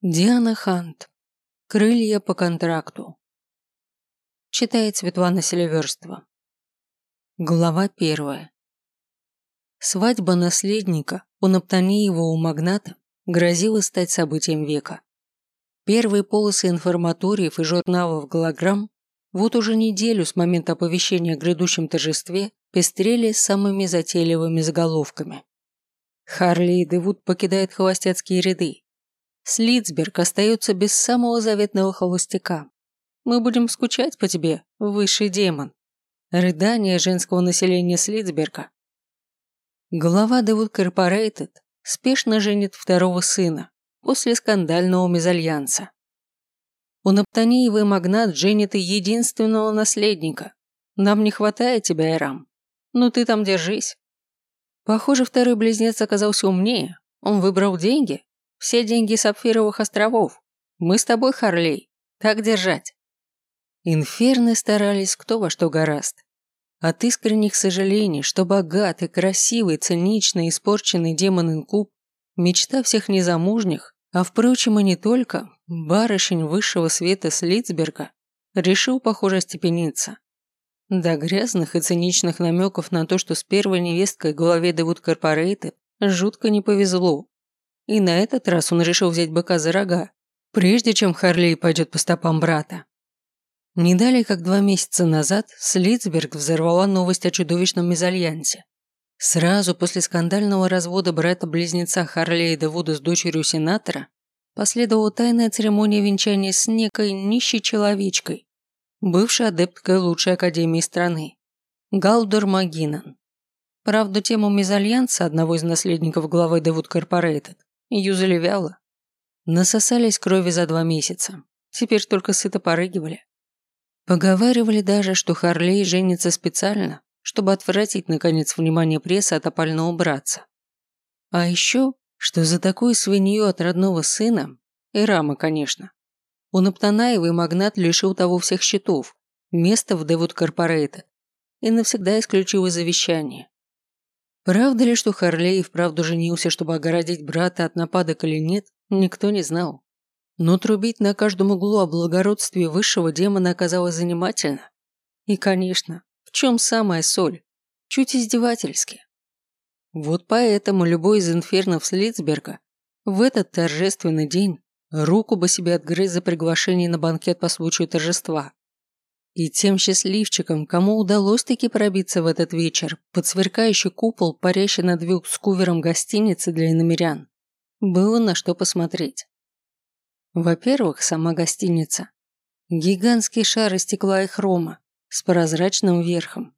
Диана Хант. Крылья по контракту. Читает Светлана Селиверстова. Глава первая. Свадьба наследника у Наптаниева магната грозила стать событием века. Первые полосы информаториев и журналов голограмм вот уже неделю с момента оповещения о грядущем торжестве пестрели самыми затейливыми заголовками. Харли и Девуд покидают холостяцкие ряды, Слицберг остается без самого заветного холостяка. Мы будем скучать по тебе, высший демон. Рыдание женского населения Слицберга. Глава Девуд Корпорейтед спешно женит второго сына после скандального мезальянса. У Наптаниевый магнат женит и единственного наследника. Нам не хватает тебя, Эрам. Ну ты там держись. Похоже, второй близнец оказался умнее. Он выбрал деньги, все деньги Сапфировых островов. Мы с тобой, Харлей. Так держать. Инферны старались кто во что гораст. От искренних сожалений, что богатый, красивый, циничный, испорченный демон Инкуб – мечта всех незамужних, а впрочем и не только, барышень высшего света Слицберга, решил, похоже, степениться. До грязных и циничных намеков на то, что с первой невесткой главе Девуд Корпорейтед жутко не повезло. И на этот раз он решил взять быка за рога, прежде чем Харлей пойдет по стопам брата. Не далее, как два месяца назад, Слицберг взорвала новость о чудовищном мезальянсе. Сразу после скандального развода брата-близнеца Харлея Девуда с дочерью сенатора последовала тайная церемония венчания с некой нищей человечкой, бывшей адепткой лучшей академии страны, Галдер Магинан. Правда, тему мезальянса одного из наследников главы Девуд Корпорейтед Юзали вяло. Насосались крови за два месяца. Теперь только сыто порыгивали. Поговаривали даже, что Харлей женится специально, чтобы отвратить, наконец, внимание прессы от опального братца. А еще, что за такую свинью от родного сына, и Рама, конечно, у Наптанаева магнат лишил того всех счетов, места в Девуд Корпорейта и навсегда исключил из завещания. Правда ли, что Харлей вправду женился, чтобы огородить брата от нападок или нет, никто не знал. Но трубить на каждом углу о благородстве высшего демона оказалось занимательно. И, конечно, в чем самая соль? Чуть издевательски. Вот поэтому любой из инфернов Слицберга в этот торжественный день руку бы себе отгрыз за приглашение на банкет по случаю торжества. И тем счастливчикам, кому удалось таки пробиться в этот вечер под сверкающий купол, парящий над скувером гостиницы для иномерян, было на что посмотреть. Во-первых, сама гостиница. Гигантский шар из стекла и хрома с прозрачным верхом.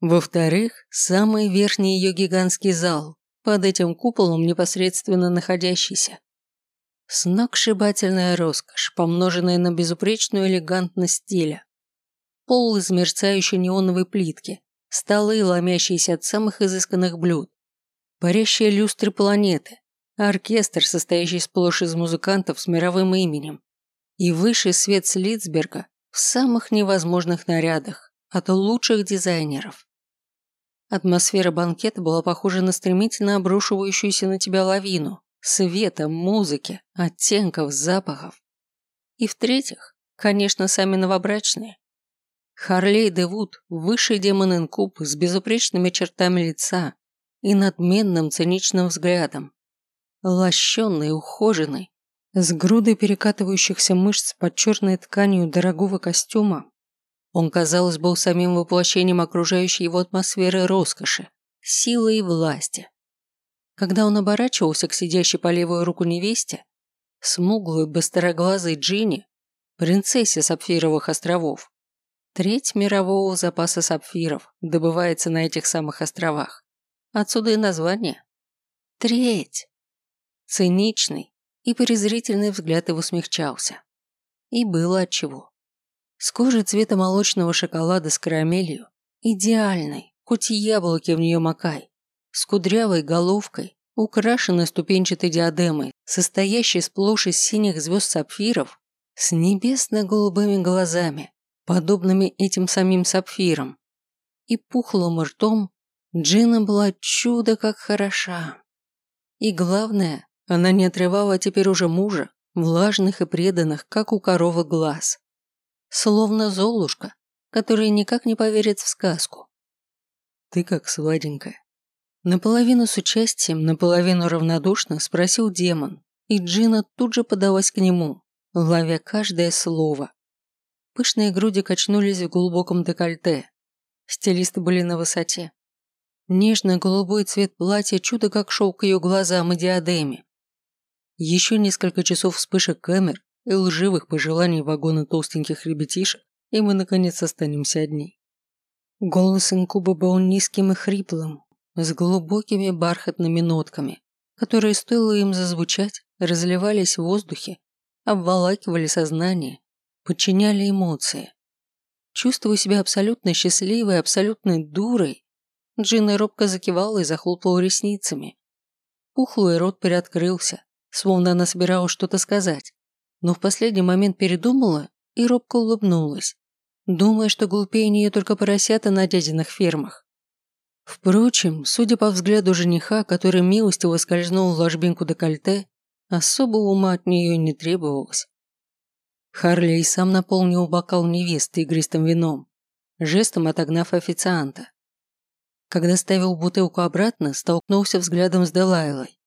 Во-вторых, самый верхний ее гигантский зал, под этим куполом непосредственно находящийся. Сногсшибательная роскошь, помноженная на безупречную элегантность стиля пол из мерцающей неоновой плитки, столы, ломящиеся от самых изысканных блюд, парящие люстры планеты, оркестр, состоящий сплошь из музыкантов с мировым именем, и высший свет Слицберга в самых невозможных нарядах от лучших дизайнеров. Атмосфера банкета была похожа на стремительно обрушивающуюся на тебя лавину света, музыки, оттенков, запахов. И в-третьих, конечно, сами новобрачные. Харлей Девуд – высший демон инкуб с безупречными чертами лица и надменным циничным взглядом. Лощенный, ухоженный, с грудой перекатывающихся мышц под черной тканью дорогого костюма. Он, казалось, был самим воплощением окружающей его атмосферы роскоши, силы и власти. Когда он оборачивался к сидящей по левую руку невесте, смуглой, быстроглазой Джинни, принцессе Сапфировых островов, Треть мирового запаса сапфиров добывается на этих самых островах. Отсюда и название. Треть. Циничный и презрительный взгляд его смягчался. И было отчего. С кожей цвета молочного шоколада с карамелью, идеальной, хоть яблоки в нее макай, с кудрявой головкой, украшенной ступенчатой диадемой, состоящей сплошь из синих звезд сапфиров, с небесно-голубыми глазами, подобными этим самим сапфирам. И пухлым ртом Джина была чудо как хороша. И главное, она не отрывала теперь уже мужа, влажных и преданных, как у коровы глаз. Словно Золушка, которая никак не поверит в сказку. «Ты как сладенькая». Наполовину с участием, наполовину равнодушно спросил демон, и Джина тут же подалась к нему, ловя каждое слово. Пышные груди качнулись в глубоком декольте. Стилисты были на высоте. Нежно-голубой цвет платья чудо как шел к ее глазам и диадеме. Еще несколько часов вспышек камер и лживых пожеланий вагона толстеньких ребятишек, и мы наконец останемся одни. Голос инкуба был низким и хриплым, с глубокими бархатными нотками, которые, стоило им зазвучать, разливались в воздухе, обволакивали сознание, подчиняли эмоции. Чувствуя себя абсолютно счастливой, абсолютной дурой, Джина робко закивала и захлопала ресницами. Пухлый рот приоткрылся, словно она собиралась что-то сказать, но в последний момент передумала и робко улыбнулась, думая, что глупее нее только поросята на дядиных фермах. Впрочем, судя по взгляду жениха, который милостиво скользнул в ложбинку декольте, особого ума от нее не требовалось. Харлей сам наполнил бокал невесты игристым вином, жестом отогнав официанта. Когда ставил бутылку обратно, столкнулся взглядом с Делайлой.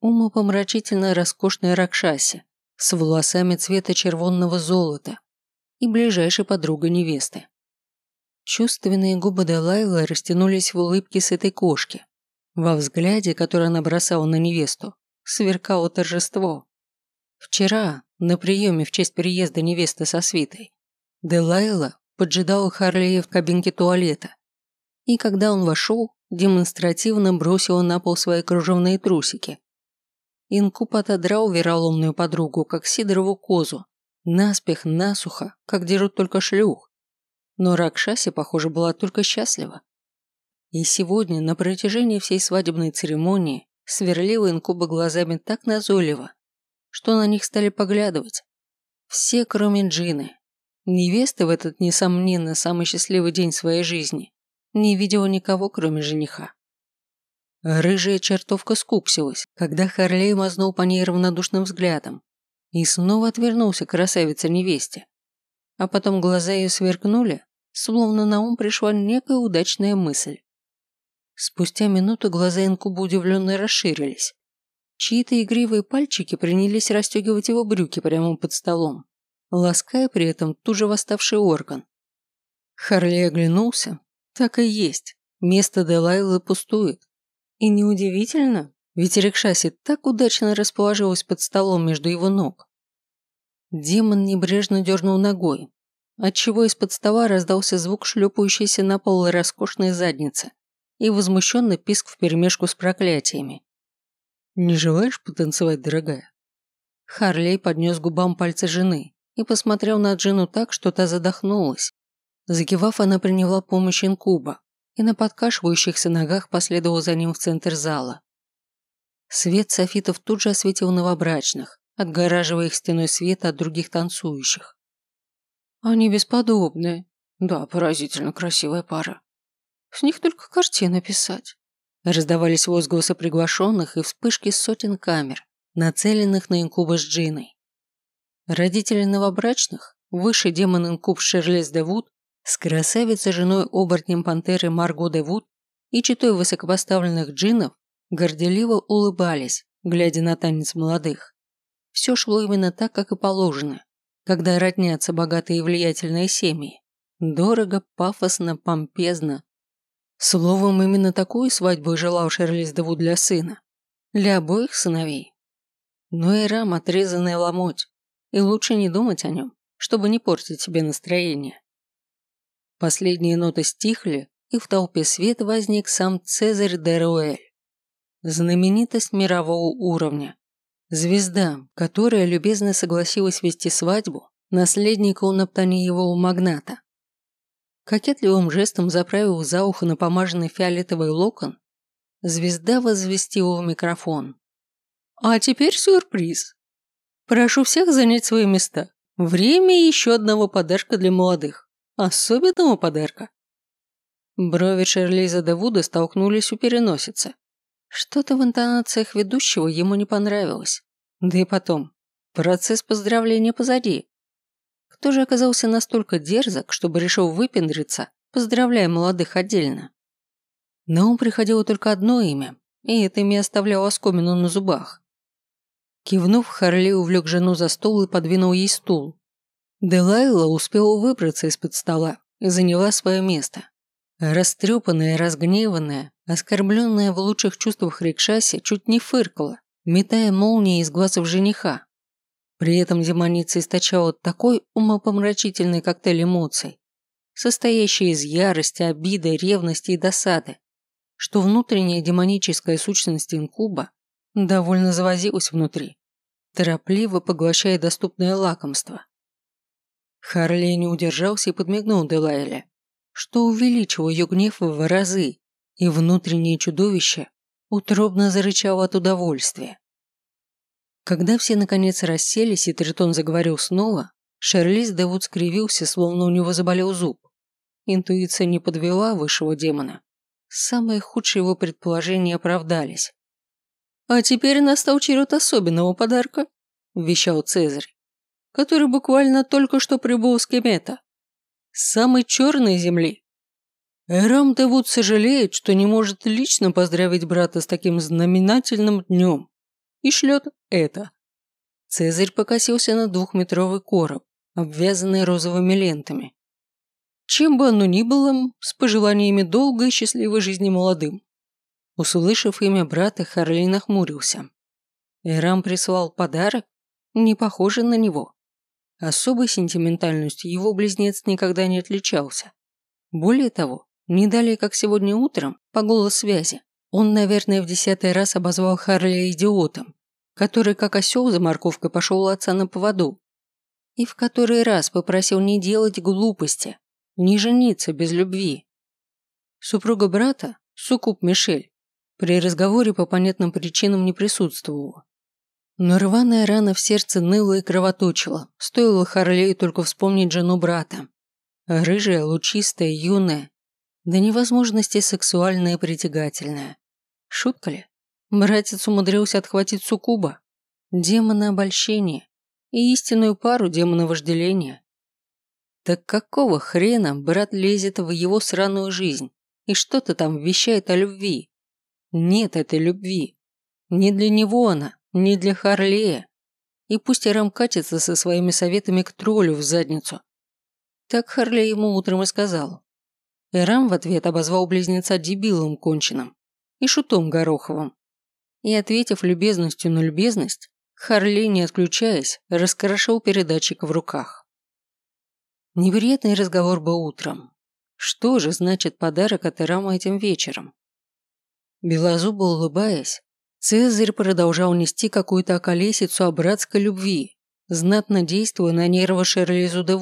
Умопомрачительно роскошная Ракшаси, с волосами цвета червонного золота и ближайшей подругой невесты. Чувственные губы Делайлы растянулись в улыбке с этой кошки. Во взгляде, который она бросала на невесту, сверкало торжество. Вчера, на приеме в честь приезда невесты со свитой, Делайла поджидала Харлея в кабинке туалета и когда он вошел, демонстративно бросила на пол свои кружевные трусики. Инкуб отодрал вероломную подругу, как сидорову козу, наспех, насухо, как дерут только шлюх. Но Ракшаси, похоже, была только счастлива. И сегодня, на протяжении всей свадебной церемонии, сверлила инкуба глазами так назойливо, что на них стали поглядывать. Все, кроме Джины. Невесты в этот, несомненно, самый счастливый день своей жизни не видела никого, кроме жениха. Рыжая чертовка скупсилась, когда Харлей мазнул по ней равнодушным взглядом и снова отвернулся к красавице-невесте. А потом глаза ее сверкнули, словно на ум пришла некая удачная мысль. Спустя минуту глаза инкуба удивленно расширились. Чьи-то игривые пальчики принялись расстегивать его брюки прямо под столом, лаская при этом тут же восставший орган. Харлей оглянулся, так и есть. Место Делайлы пустует. И неудивительно, ведь Рикшаси так удачно расположилась под столом между его ног. Демон небрежно дернул ногой, отчего из-под стола раздался звук шлепающейся на пол роскошной задницы и возмущенный писк вперемешку с проклятиями. «Не желаешь потанцевать, дорогая?» Харлей поднес губам пальцы жены и посмотрел на Джину так, что та задохнулась. Закивав, она приняла помощь инкуба и на подкашивающихся ногах последовала за ним в центр зала. Свет софитов тут же осветил новобрачных, отгораживая их стеной света от других танцующих. Они бесподобные. Да, поразительно красивая пара. С них только картины писать. Раздавались возгласы приглашенных и вспышки сотен камер, нацеленных на инкуба с Джиной. Родители новобрачных, высший демон инкуб Шерлес де Вуд с красавицей женой оборотнем пантеры Марго де Вуд и читой высокопоставленных джинов горделиво улыбались, глядя на танец молодых. Все шло именно так, как и положено, когда роднятся богатые и влиятельные семьи. Дорого, пафосно, помпезно. Словом, именно такую свадьбу желал Шерлиз Деву для сына. Для обоих сыновей. Но и рам отрезанный ломоть, и лучше не думать о нем, чтобы не портить себе настроение. Последние ноты стихли, и в толпе света возник сам Цезарь де Руэль. Знаменитость мирового уровня. Звезда, которая любезно согласилась вести свадьбу наследника у Наптаниевого магната. Кокетливым жестом заправив за ухо напомаженный фиолетовый локон, звезда возвестила в микрофон. «А теперь сюрприз. Прошу всех занять свои места. Время еще одного подарка для молодых. Особенного подарка. Брови Шерлиза де Вуда столкнулись у переносицы. Что-то в интонациях ведущего ему не понравилось. Да и потом, процесс поздравления позади. Кто же оказался настолько дерзок, чтобы решил выпендриться, поздравляя молодых отдельно? На ум приходило только одно имя, и это имя оставляло оскомину на зубах. Кивнув, Харли увлек жену за стол и подвинул ей стул. Делайла успела выбраться из-под стола и заняла свое место. Растрепанная, разгневанная, оскорбленная в лучших чувствах Рикшаси чуть не фыркала, метая молнии из глаз жениха. При этом демоница источала такой умопомрачительный коктейль эмоций, состоящий из ярости, обиды, ревности и досады, что внутренняя демоническая сущность инкуба довольно завозилась внутри, торопливо поглощая доступное лакомство. Харли не удержался и подмигнул Делайле, что увеличило ее гнев в разы, и внутреннее чудовище утробно зарычало от удовольствия. Когда все наконец расселись и Тритон заговорил снова, Шерлиз Девуд скривился, словно у него заболел зуб. Интуиция не подвела высшего демона. Самые худшие его предположения оправдались. «А теперь настал черед особенного подарка», – вещал Цезарь, который буквально только что прибыл с Кемета. С самой черной земли. Эрам Девуд сожалеет, что не может лично поздравить брата с таким знаменательным днем и шлет это. Цезарь покосился на двухметровый короб, обвязанный розовыми лентами. Чем бы оно ни было, с пожеланиями долгой и счастливой жизни молодым. Услышав имя брата, Харли нахмурился. Эрам прислал подарок, не похожий на него. Особой сентиментальностью его близнец никогда не отличался. Более того, не далее, как сегодня утром, по голосвязи, он, наверное, в десятый раз обозвал Харли идиотом, который, как осел за морковкой, пошел у отца на поводу. И в который раз попросил не делать глупости, не жениться без любви. Супруга брата, Сукуп Мишель, при разговоре по понятным причинам не присутствовала. Но рваная рана в сердце ныла и кровоточила, стоило Харлею только вспомнить жену брата. Рыжая, лучистая, юная, до невозможности сексуальная и притягательная. Шутка ли? Братец умудрился отхватить суккуба, демона обольщения и истинную пару демона вожделения. Так какого хрена брат лезет в его сраную жизнь и что-то там вещает о любви? Нет этой любви. Не для него она, не для Харлея. И пусть Арам катится со своими советами к троллю в задницу. Так Харлей ему утром и сказал. Эрам в ответ обозвал близнеца дебилом конченым и шутом Гороховым. И, ответив любезностью на любезность, Харли, не отключаясь, раскрошил передатчик в руках. Неприятный разговор был утром. Что же значит подарок от Ирама этим вечером? Белозубо улыбаясь, Цезарь продолжал нести какую-то околесицу о братской любви, знатно действуя на нервы Шерлизу де.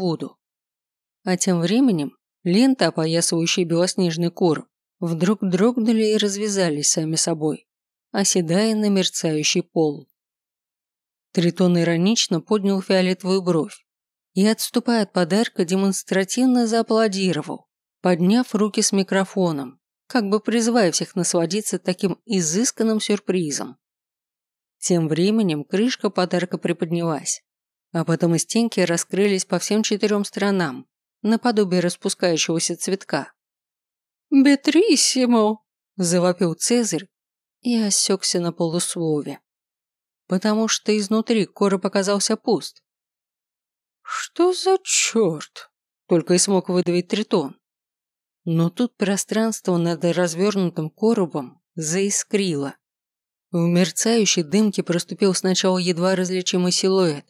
А тем временем ленты, опоясывающие белоснежный короб, вдруг дрогнули и развязались сами собой оседая на мерцающий пол. Тритон иронично поднял фиолетовую бровь и, отступая от подарка, демонстративно зааплодировал, подняв руки с микрофоном, как бы призывая всех насладиться таким изысканным сюрпризом. Тем временем крышка подарка приподнялась, а потом и стенки раскрылись по всем четырем сторонам, наподобие распускающегося цветка. «Бетриссимо!» – завопил Цезарь, и осекся на полуслове, потому что изнутри короб оказался пуст. «Что за черт?» – только и смог выдавить Тритон. Но тут пространство над развернутым коробом заискрило. В мерцающей дымке проступил сначала едва различимый силуэт,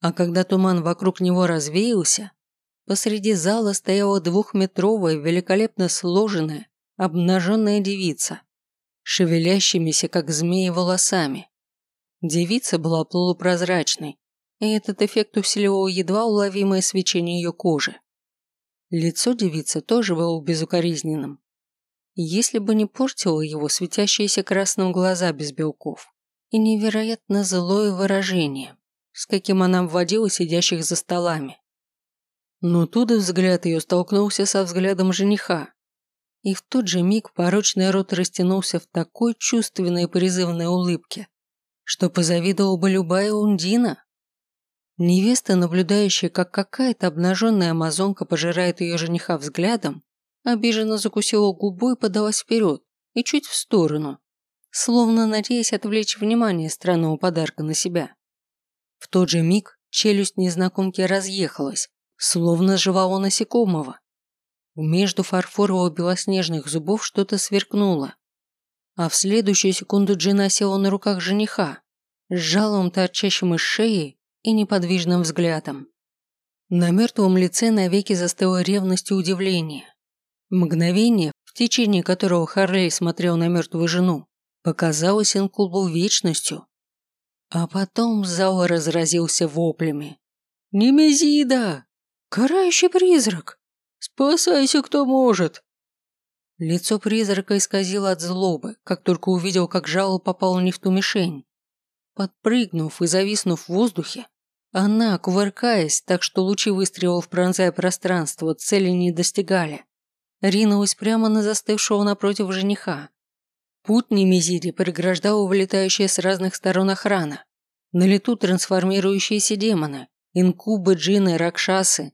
а когда туман вокруг него развеялся, посреди зала стояла двухметровая, великолепно сложенная, обнаженная девица шевелящимися, как змеи, волосами. Девица была полупрозрачной, и этот эффект усиливал едва уловимое свечение ее кожи. Лицо девицы тоже было безукоризненным. Если бы не портило его светящиеся красным глаза без белков и невероятно злое выражение, с каким она вводила сидящих за столами. Но тут взгляд ее столкнулся со взглядом жениха, и в тот же миг порочный рот растянулся в такой чувственной и призывной улыбке, что позавидовала бы любая ундина, Невеста, наблюдающая, как какая-то обнаженная амазонка пожирает ее жениха взглядом, обиженно закусила губу и подалась вперед и чуть в сторону, словно надеясь отвлечь внимание странного подарка на себя. В тот же миг челюсть незнакомки разъехалась, словно жевала насекомого. Между фарфорово-белоснежных зубов что-то сверкнуло, а в следующую секунду Джина села на руках жениха, с жалом торчащим из шеи и неподвижным взглядом. На мертвом лице навеки застыла ревность и удивление. Мгновение, в течение которого Харлей смотрел на мертвую жену, показалось инкубу вечностью. А потом зал разразился воплями. «Немезида! Карающий призрак! Спасайся, кто может!» Лицо призрака исказило от злобы, как только увидел, как жало попало не в ту мишень. Подпрыгнув и зависнув в воздухе, она, кувыркаясь, так что лучи выстрелов, пронзая пространство, цели не достигали, ринулась прямо на застывшего напротив жениха. Путь Немезири преграждала вылетающая с разных сторон охрана. На лету трансформирующиеся демоны, инкубы, джины, ракшасы.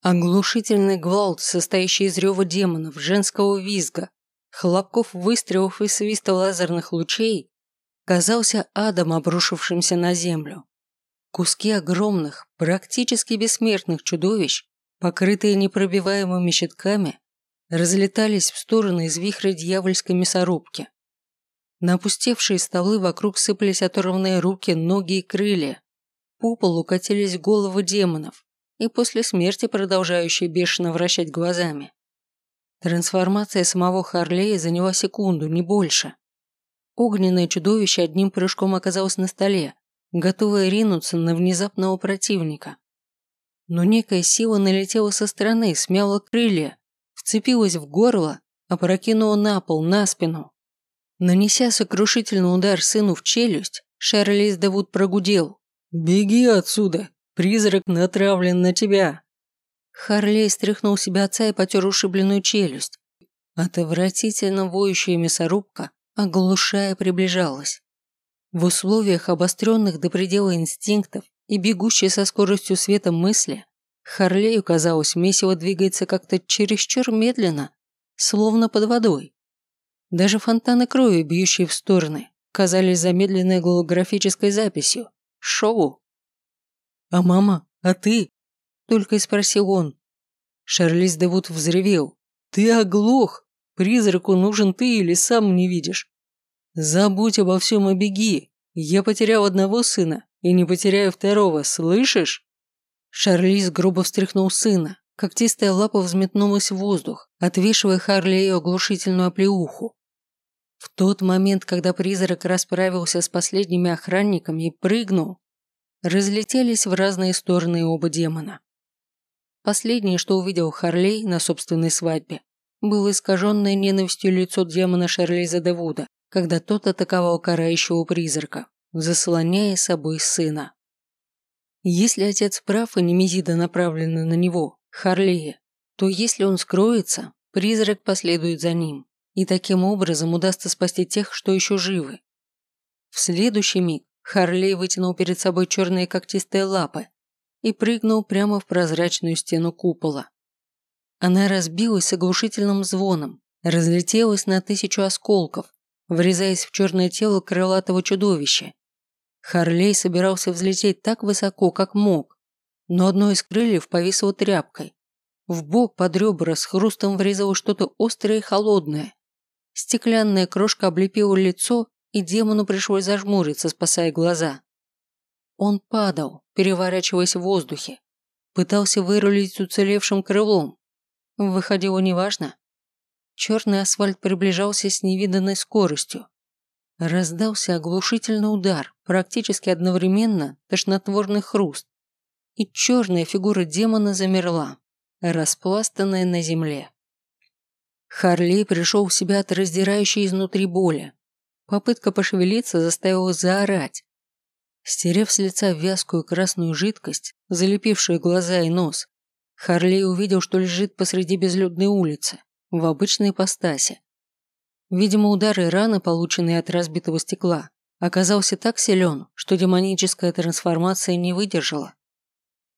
Оглушительный гвалт, состоящий из рева демонов, женского визга, хлопков выстрелов и свиста лазерных лучей, казался адом, обрушившимся на землю. Куски огромных, практически бессмертных чудовищ, покрытые непробиваемыми щитками, разлетались в стороны из вихря дьявольской мясорубки. На опустевшие столы вокруг сыпались оторванные руки, ноги и крылья. По полу катились головы демонов и после смерти продолжающие бешено вращать глазами. Трансформация самого Харлея заняла секунду, не больше. Огненное чудовище одним прыжком оказалось на столе, готовая ринуться на внезапного противника. Но некая сила налетела со стороны, смяла крылья, вцепилась в горло, опрокинула на пол, на спину. Нанеся сокрушительный удар сыну в челюсть, Шарлиз Давуд прогудел. «Беги отсюда! Призрак натравлен на тебя!» Харлей стряхнул себя отца и потер ушибленную челюсть. Отвратительно воющая мясорубка, оглушая, приближалась. В условиях обостренных до предела инстинктов и бегущей со скоростью света мысли, Харлею казалось, месиво двигается как-то чересчур медленно, словно под водой. Даже фонтаны крови, бьющие в стороны, казались замедленной голографической записью. Шоу. «А мама? А ты?» Только и спросил он. Шарлиз Девуд взревел. «Ты оглох! Призраку нужен ты или сам не видишь? Забудь обо всем и беги. Я потерял одного сына и не потеряю второго, слышишь? Шарлиз грубо встряхнул сына. Когтистая лапа взметнулась в воздух, отвешивая Харлею оглушительную оплеуху. В тот момент, когда призрак расправился с последними охранниками и прыгнул, разлетелись в разные стороны оба демона. Последнее, что увидел Харлей на собственной свадьбе, было искаженное ненавистью лицо демона Шарлиза Девуда, когда тот атаковал карающего призрака, заслоняя собой сына. Если отец прав и немезида направлена на него, Харлея, то если он скроется, призрак последует за ним, и таким образом удастся спасти тех, что еще живы. В следующий миг Харлей вытянул перед собой черные когтистые лапы и прыгнул прямо в прозрачную стену купола. Она разбилась с оглушительным звоном, разлетелась на тысячу осколков, врезаясь в черное тело крылатого чудовища. Харлей собирался взлететь так высоко, как мог, но одно из крыльев повисло тряпкой. В бок под ребра с хрустом врезало что-то острое и холодное. Стеклянная крошка облепила лицо, и демону пришлось зажмуриться, спасая глаза. Он падал, переворачиваясь в воздухе. Пытался вырулить уцелевшим крылом. Выходило неважно. Черный асфальт приближался с невиданной скоростью. Раздался оглушительный удар, практически одновременно тошнотворный хруст. И черная фигура демона замерла, распластанная на земле. Харли пришел в себя от раздирающей изнутри боли. Попытка пошевелиться заставила заорать. Стерев с лица вязкую красную жидкость, залепившую глаза и нос, Харли увидел, что лежит посреди безлюдной улицы в обычной ипостаси. Видимо, удары раны, полученные от разбитого стекла, оказался так силен, что демоническая трансформация не выдержала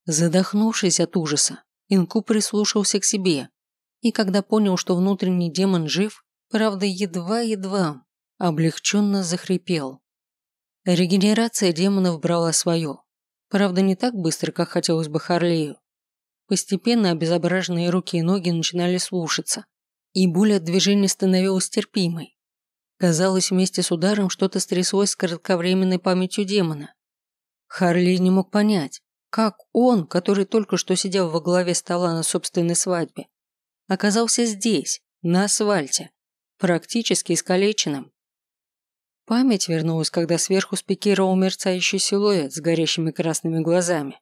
Задохнувшись от ужаса, Инку прислушался к себе, и когда понял, что внутренний демон жив, правда, едва-едва, облегченно захрипел. Регенерация демонов брала свое. Правда, не так быстро, как хотелось бы Харлею. Постепенно обезображенные руки и ноги начинали слушаться, и боль от движения становилась терпимой. Казалось, вместе с ударом что-то стряслось с кратковременной памятью демона. Харли не мог понять, как он, который только что сидел во главе стола на собственной свадьбе, оказался здесь, на асфальте, практически искалеченным. Память вернулась, когда сверху спикировал мерцающий силуэт с горящими красными глазами.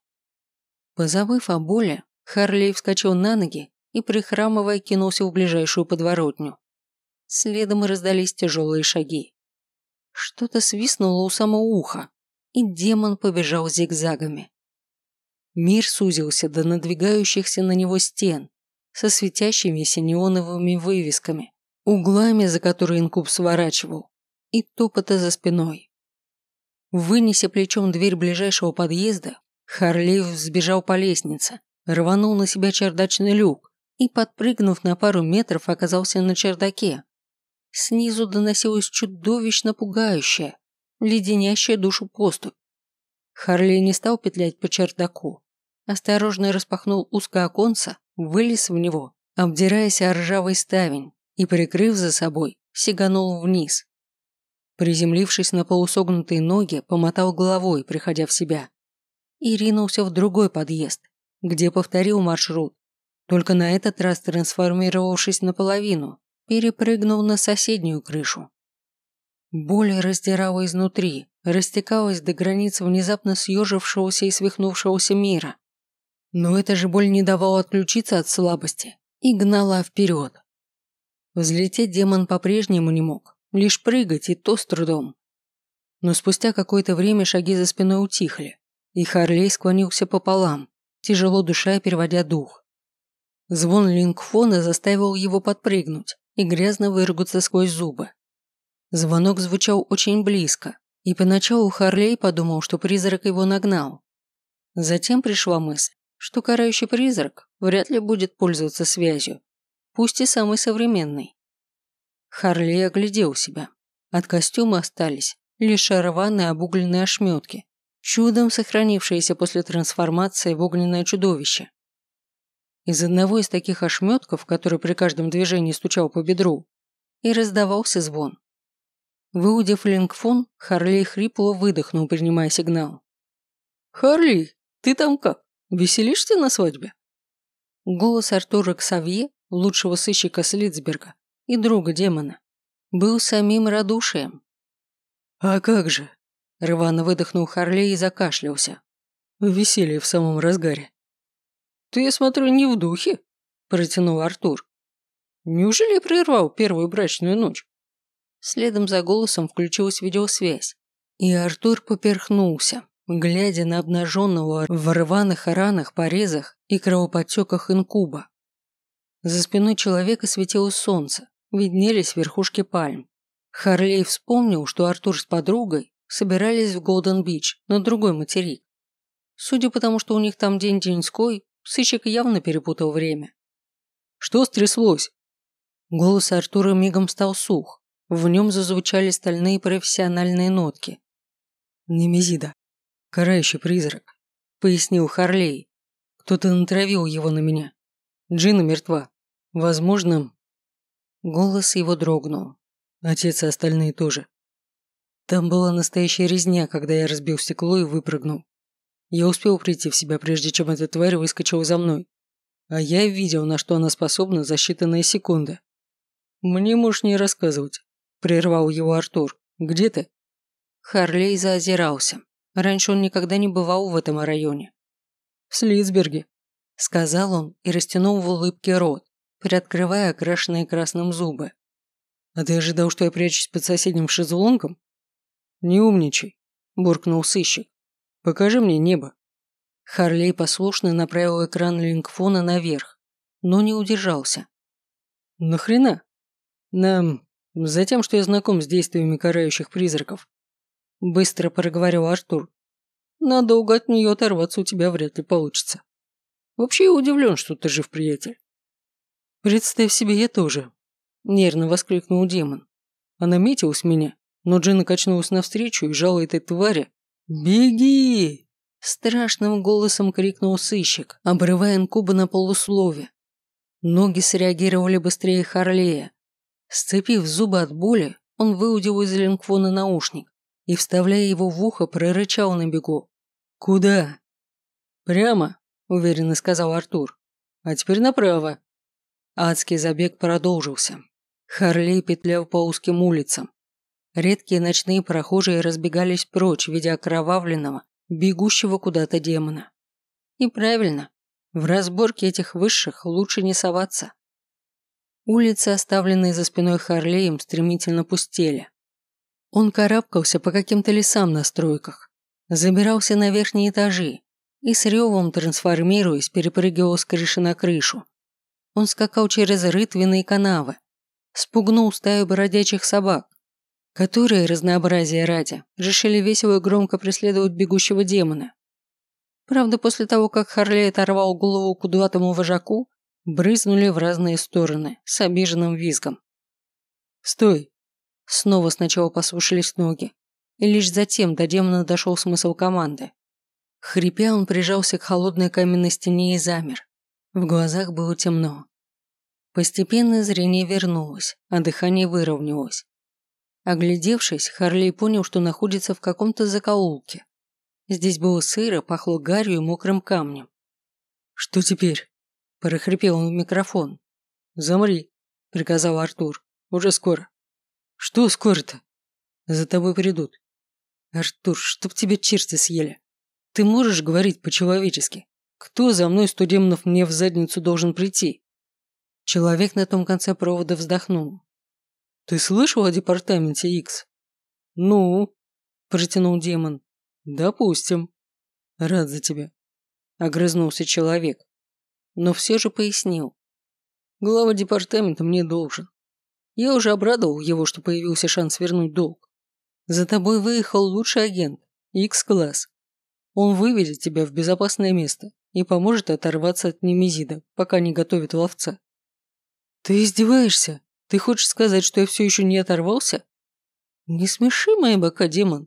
Позабыв о боли, Харлей вскочил на ноги и, прихрамывая, кинулся в ближайшую подворотню. Следом раздались тяжелые шаги. Что-то свистнуло у самого уха, и демон побежал зигзагами. Мир сузился до надвигающихся на него стен со светящимися неоновыми вывесками, углами, за которые инкуб сворачивал, и топота за спиной. Вынеся плечом дверь ближайшего подъезда, Харлей взбежал по лестнице, рванул на себя чердачный люк и, подпрыгнув на пару метров, оказался на чердаке. Снизу доносилась чудовищно пугающая, леденящая душу поступь. Харли не стал петлять по чердаку. Осторожно распахнул узкое оконце, вылез в него, обдираясь о ржавый ставень и, прикрыв за собой, сиганул вниз. Приземлившись на полусогнутые ноги, помотал головой, приходя в себя. И ринулся в другой подъезд, где повторил маршрут, только на этот раз трансформировавшись наполовину, перепрыгнул на соседнюю крышу. Боль раздирала изнутри, растекалась до границ внезапно съежившегося и свихнувшегося мира. Но эта же боль не давала отключиться от слабости и гнала вперед. Взлететь демон по-прежнему не мог, лишь прыгать и то с трудом. Но спустя какое-то время шаги за спиной утихли, и Харлей склонился пополам, тяжело душа переводя дух. Звон лингфона заставил его подпрыгнуть и грязно выругаться сквозь зубы. Звонок звучал очень близко, и поначалу Харлей подумал, что призрак его нагнал. Затем пришла мысль, что карающий призрак вряд ли будет пользоваться связью, пусть и самый современный. Харлей оглядел себя. От костюма остались лишь рваные обугленные ошметки, чудом сохранившиеся после трансформации в огненное чудовище. Из одного из таких ошметков, который при каждом движении стучал по бедру, и раздавался звон. Выудив лингфон, Харли хрипло выдохнул, принимая сигнал. «Харли, ты там как? Веселишься на свадьбе?» Голос Артура Ксавье, лучшего сыщика Слицберга и друга демона, был самим радушием. «А как же?» – рвано выдохнул Харли и закашлялся. Веселье в самом разгаре. «Ты, я смотрю, не в духе», – протянул Артур. «Неужели прервал первую брачную ночь?» Следом за голосом включилась видеосвязь, и Артур поперхнулся, глядя на обнаженного в рваных ранах, порезах и кровоподтеках инкуба. За спиной человека светило солнце, виднелись верхушки пальм. Харлей вспомнил, что Артур с подругой собирались в Голден-Бич на другой материк. Судя по тому, что у них там день деньской, сыщик явно перепутал время. «Что стряслось?» Голос Артура мигом стал сух, в нем зазвучали стальные профессиональные нотки. «Немезида. Карающий призрак», — пояснил Харлей. «Кто-то натравил его на меня. Джина мертва. Возможно...» Голос его дрогнул. Отец и остальные тоже. Там была настоящая резня, когда я разбил стекло и выпрыгнул. Я успел прийти в себя, прежде чем эта тварь выскочила за мной. А я видел, на что она способна за считанные секунды. Мне можешь не рассказывать. Прервал его Артур. «Где ты?» Харлей заозирался. Раньше он никогда не бывал в этом районе. «В Слицберге», – сказал он и растянул в улыбке рот, приоткрывая окрашенные красным зубы. «А ты ожидал, что я прячусь под соседним шезлонгом?» «Не умничай», – буркнул сыщик. «Покажи мне небо». Харлей послушно направил экран лингфона наверх, но не удержался. «Нахрена?» «Нам Затем, что я знаком с действиями карающих призраков. Быстро проговорил Артур. надолго от нее оторваться у тебя вряд ли получится. Вообще я удивлен, что ты жив, приятель. Представь себе, я тоже. Нервно воскликнул демон. Она метилась меня, но Джина качнулась навстречу и жала этой твари. «Беги!» Страшным голосом крикнул сыщик, обрывая инкуба на полуслове. Ноги среагировали быстрее Харлея. Сцепив зубы от боли, он выудил из линквона наушник и, вставляя его в ухо, прорычал на бегу. «Куда?» «Прямо», – уверенно сказал Артур. «А теперь направо». Адский забег продолжился. Харлей петлял по узким улицам. Редкие ночные прохожие разбегались прочь, видя окровавленного, бегущего куда-то демона. И правильно, в разборке этих высших лучше не соваться. Улицы, оставленные за спиной Харлеем, стремительно пустели. Он карабкался по каким-то лесам на стройках, забирался на верхние этажи и с ревом, трансформируясь, перепрыгивал с крыши на крышу. Он скакал через рытвины канавы, спугнул стаю бродячих собак, которые, разнообразие ради, решили весело и громко преследовать бегущего демона. Правда, после того, как Харлей оторвал голову кудуватому вожаку, брызнули в разные стороны с обиженным визгом. «Стой!» Снова сначала послушались ноги, и лишь затем до демона дошел смысл команды. Хрипя, он прижался к холодной каменной стене и замер. В глазах было темно. Постепенно зрение вернулось, а дыхание выровнялось. Оглядевшись, Харлей понял, что находится в каком-то закоулке. Здесь было сыро, пахло гарью и мокрым камнем. «Что теперь?» – прохрипел он в микрофон. «Замри», – приказал Артур. «Уже скоро». «Что скоро-то?» «За тобой придут». «Артур, чтоб тебя черти съели. Ты можешь говорить по-человечески? Кто за мной сто демонов мне в задницу должен прийти?» Человек на том конце провода вздохнул. «Ты слышал о департаменте X?» «Ну?» – протянул демон. «Допустим». «Рад за тебя», – огрызнулся человек. Но все же пояснил. «Глава департамента мне должен. Я уже обрадовал его, что появился шанс вернуть долг. За тобой выехал лучший агент, X-класс. Он выведет тебя в безопасное место и поможет оторваться от немезида, пока не готовит ловца. «Ты издеваешься? Ты хочешь сказать, что я все еще не оторвался?» «Не смеши, моя бока, демон.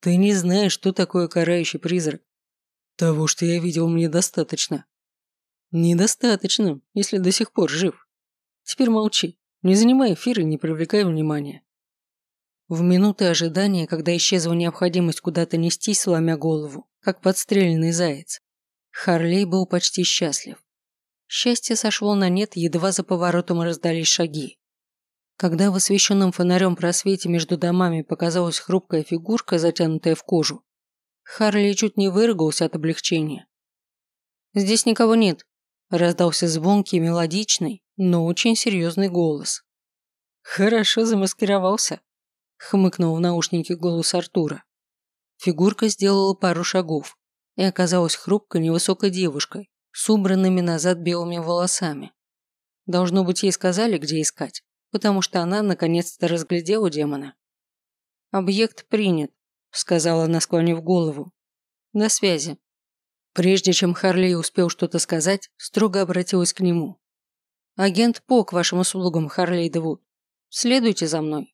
Ты не знаешь, что такое карающий призрак. Того, что я видел, мне достаточно». «Недостаточно, если до сих пор жив. Теперь молчи, не занимай эфир и не привлекай внимания». В минуты ожидания, когда исчезла необходимость куда-то нестись, сломя голову, как подстреленный заяц, Харлей был почти счастлив. Счастье сошло на нет, едва за поворотом раздались шаги. Когда в освещенном фонарем просвете между домами показалась хрупкая фигурка, затянутая в кожу, Харли чуть не выругался от облегчения. «Здесь никого нет», – раздался звонкий, мелодичный, но очень серьезный голос. «Хорошо замаскировался», – хмыкнул в наушнике голос Артура. Фигурка сделала пару шагов и оказалась хрупкой невысокой девушкой, с убранными назад белыми волосами. Должно быть, ей сказали, где искать, потому что она наконец-то разглядела демона. «Объект принят», – сказала она, склонив голову. «На связи». Прежде чем Харли успел что-то сказать, строго обратилась к нему. «Агент По к вашим услугам, Харлей Девуд. Следуйте за мной».